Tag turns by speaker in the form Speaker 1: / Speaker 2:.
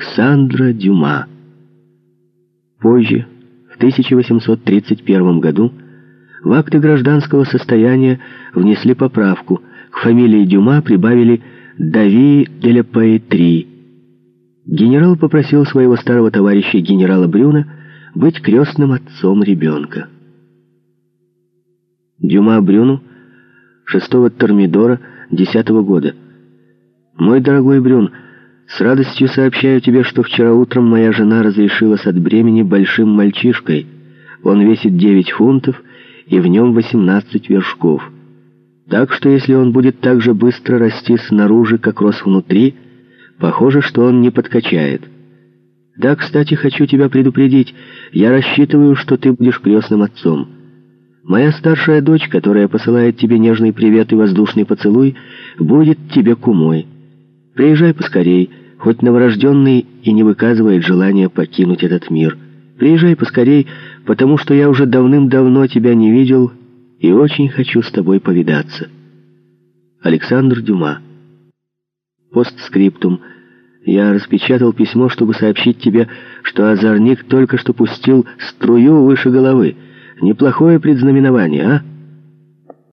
Speaker 1: Александра Дюма. Позже, в 1831 году, в акты гражданского состояния внесли поправку. К фамилии Дюма прибавили «Дави де ля Паэтри». Генерал попросил своего старого товарища генерала Брюна быть крестным отцом ребенка. Дюма Брюну, 6 Тормидора, 10 -го года. «Мой дорогой Брюн, с радостью сообщаю тебе, что вчера утром моя жена разрешилась от бремени большим мальчишкой. Он весит 9 фунтов, и в нем 18 вершков. Так что если он будет так же быстро расти снаружи, как рос внутри, похоже, что он не подкачает. Да, кстати, хочу тебя предупредить, я рассчитываю, что ты будешь крестным отцом». Моя старшая дочь, которая посылает тебе нежный привет и воздушный поцелуй, будет тебе кумой. Приезжай поскорей, хоть новорожденный и не выказывает желания покинуть этот мир. Приезжай поскорей, потому что я уже давным-давно тебя не видел и очень хочу с тобой повидаться. Александр Дюма. Постскриптум. Я распечатал письмо, чтобы сообщить тебе, что озорник только что пустил струю выше головы. Неплохое предзнаменование, а?